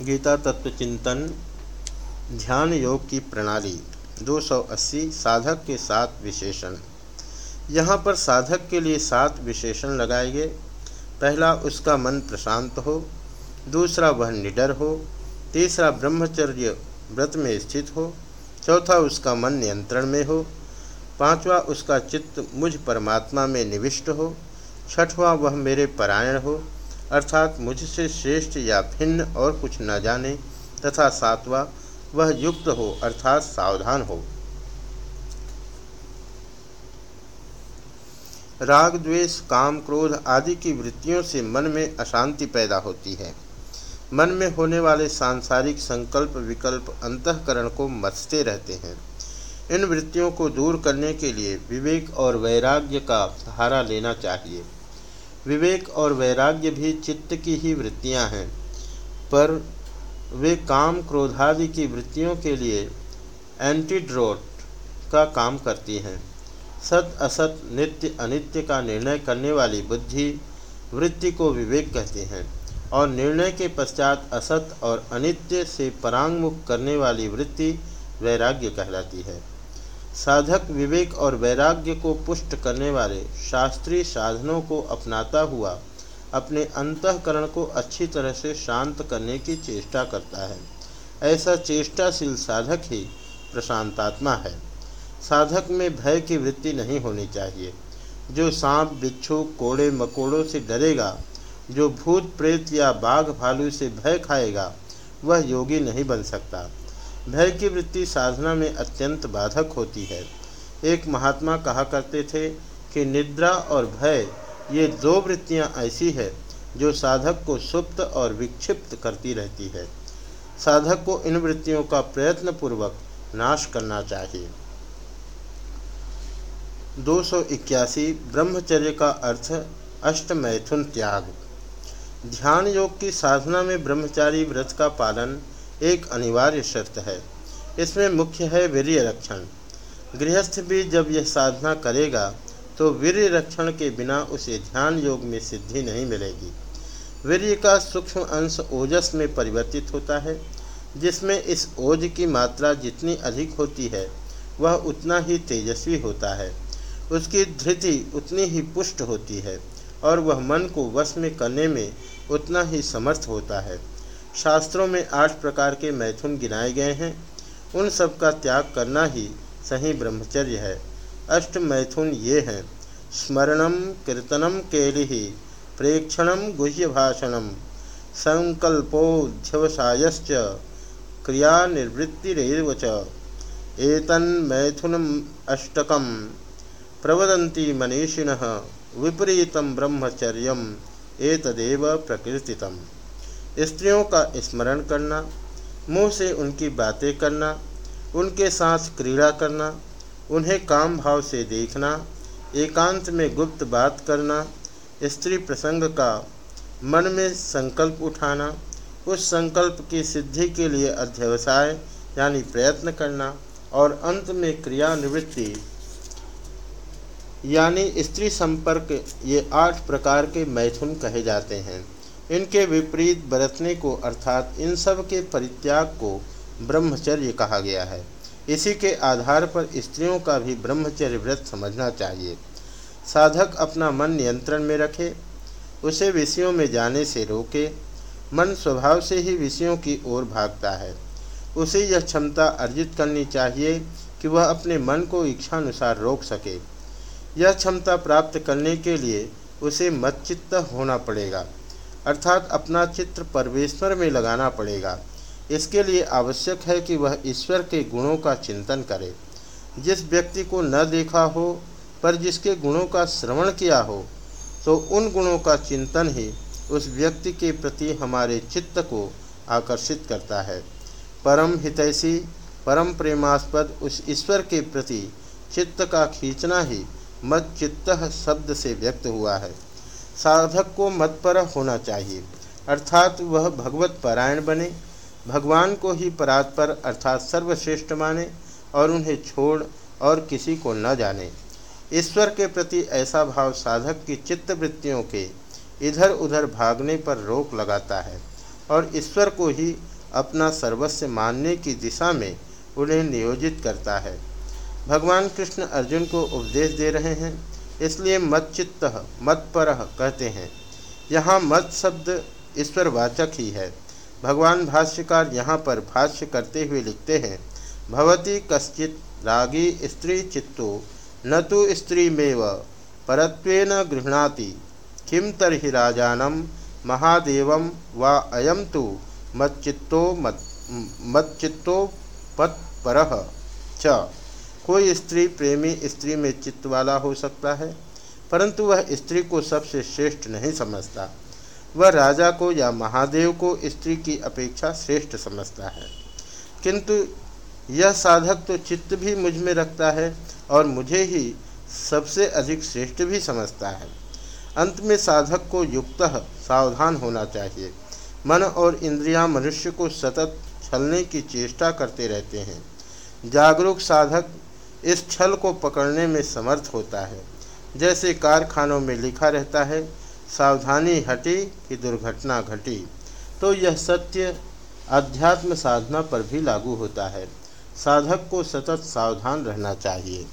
गीता तत्व चिंतन, ध्यान योग की प्रणाली 280 साधक के सात विशेषण। यहाँ पर साधक के लिए सात विशेषण लगाए गए। पहला, उसका मन प्रशांत हो। दूसरा, वह निडर हो। तीसरा, ब्रह्मचर्य व्रत में स्थित हो। चौथा, उसका मन नियंत्रण में हो। पांचवा, उसका चित्त मुझ परमात्मा में निविष्ट हो। छठवां, वह मेरे परायण हो। अर्थात मुझसे श्रेष्ठ या भिन्न और कुछ न जाने तथा सातवा, वह युक्त हो अर्थात सावधान हो। राग, द्वेष, काम, क्रोध आदि की वृत्तियों से मन में अशांति पैदा होती है। मन में होने वाले सांसारिक संकल्प विकल्प अंतकरण को मचते रहते हैं। इन वृत्तियों को दूर करने के लिए विवेक और वैराग्य का सहारा लेना चाहिए। विवेक और वैराग्य भी चित्त की ही वृत्तियाँ हैं। पर वे काम क्रोधादि की वृत्तियों के लिए एंटीड्रोट का काम करती हैं। सत, असत, नित्य, अनित्य का निर्णय करने वाली बुद्धि वृत्ति को विवेक कहते हैं और निर्णय के पश्चात असत और अनित्य से परांगमुख करने वाली वृत्ति वैराग्य कहलाती है। साधक विवेक और वैराग्य को पुष्ट करने वाले शास्त्रीय साधनों को अपनाता हुआ अपने अंतकरण को अच्छी तरह से शांत करने की चेष्टा करता है। ऐसा चेष्टाशील साधक ही प्रशांतात्मा है। साधक में भय की वृत्ति नहीं होनी चाहिए। जो सांप, बिच्छू, कोड़े, मकोड़ों से डरेगा, जो भूत, प्रेत या बाघ भालू से भय खाएगा, वह योगी नहीं बन सकता। भय की वृत्ति साधना में अत्यंत बाधक होती है। एक महात्मा कहा करते थे कि निद्रा और भय, ये दो वृत्तियाँ ऐसी है जो साधक को सुप्त और विक्षिप्त करती रहती है। साधक को इन वृत्तियों का प्रयत्न पूर्वक नाश करना चाहिए। दो सौ इक्यासी ब्रह्मचर्य का अर्थ अष्ट मैथुन त्याग। ध्यान योग की साधना में ब्रह्मचारी व्रत का पालन एक अनिवार्य शर्त है। इसमें मुख्य है वीर्य रक्षण गृहस्थ भी जब यह साधना करेगा तो वीर्य रक्षण के बिना उसे ध्यान योग में सिद्धि नहीं मिलेगी। वीर्य का सूक्ष्म अंश ओजस में परिवर्तित होता है, जिसमें इस ओज की मात्रा जितनी अधिक होती है, वह उतना ही तेजस्वी होता है। उसकी धृति उतनी ही पुष्ट होती है, और वह मन को वश में करने में उतना ही समर्थ होता है। शास्त्रों में आठ प्रकार के मैथुन गिनाए गए हैं। उन सब का त्याग करना ही सही ब्रह्मचर्य है। अष्ट मैथुन ये हैं। स्मरणम कीर्तनम केलि प्रेक्षणम गुह्य भाषणम संकल्पोध्यवसायश्च क्रिया निर्वृत्तिरव च एतन्मैथुनम अष्टकम प्रवदन्ति मनीषिणः विपरीतं ब्रह्मचर्यम एतदेव प्रकृतितम् स्त्रियों का स्मरण करना, मुँह से उनकी बातें करना, उनके साथ क्रीड़ा करना, उन्हें काम भाव से देखना, एकांत में गुप्त बात करना, स्त्री प्रसंग का मन में संकल्प उठाना, उस संकल्प की सिद्धि के लिए अध्यवसाय यानी प्रयत्न करना और अंत में क्रिया निवृत्ति यानी स्त्री संपर्क, ये आठ प्रकार के मैथुन कहे जाते हैं। इनके विपरीत बरतने को अर्थात इन सब के परित्याग को ब्रह्मचर्य कहा गया है। इसी के आधार पर स्त्रियों का भी ब्रह्मचर्य व्रत समझना चाहिए। साधक अपना मन नियंत्रण में रखे, उसे विषयों में जाने से रोके, मन स्वभाव से ही विषयों की ओर भागता है। उसे यह क्षमता अर्जित करनी चाहिए कि वह अपने मन को इच्छानुसार रोक सके। यह क्षमता प्राप्त करने के लिए उसे मच्चित्त होना पड़ेगा। अर्थात अपना चित्र परमेश्वर में लगाना पड़ेगा। इसके लिए आवश्यक है कि वह ईश्वर के गुणों का चिंतन करे। जिस व्यक्ति को न देखा हो, पर जिसके गुणों का श्रवण किया हो तो उन गुणों का चिंतन ही उस व्यक्ति के प्रति हमारे चित्त को आकर्षित करता है। परम हितैषी, परम प्रेमास्पद उस ईश्वर के प्रति चित्त का खींचना ही मत चित्त शब्द से व्यक्त हुआ है। साधक को मतपर होना चाहिए। अर्थात वह भगवत पारायण बने, भगवान को ही परात्पर अर्थात सर्वश्रेष्ठ माने और उन्हें छोड़ और किसी को न जाने। ईश्वर के प्रति ऐसा भाव साधक की चित्तवृत्तियों के इधर उधर भागने पर रोक लगाता है और ईश्वर को ही अपना सर्वस्व मानने की दिशा में उन्हें नियोजित करता है। भगवान कृष्ण अर्जुन को उपदेश दे रहे हैं इसलिए मत चित्त, मत पर कहते हैं। यहाँ मत शब्द ईश्वरवाचक ही है। भगवान भाष्यकार यहाँ पर भाष्य करते हुए लिखते हैं, भवती कश्चित रागी स्त्री चित्तो, न तो स्त्रीमेव, परत्वेन गृह्णाति किम तरी राजानम महादेव वा अयम तो मच्चित्तो मत, मच्चित्तो पत्पर च। कोई स्त्री प्रेमी स्त्री में चित्त वाला हो सकता है, परंतु वह स्त्री को सबसे श्रेष्ठ नहीं समझता। वह राजा को या महादेव को स्त्री की अपेक्षा श्रेष्ठ समझता है। किंतु यह साधक तो चित्त भी मुझमें रखता है और मुझे ही सबसे अधिक श्रेष्ठ भी समझता है। अंत में साधक को युक्त सावधान होना चाहिए। मन और इंद्रियाँ मनुष्य को सतत छलने की चेष्टा करते रहते हैं। जागरूक साधक इस छल को पकड़ने में समर्थ होता है। जैसे कारखानों में लिखा रहता है, सावधानी हटी कि दुर्घटना घटी। तो यह सत्य अध्यात्म साधना पर भी लागू होता है। साधक को सतत सावधान रहना चाहिए।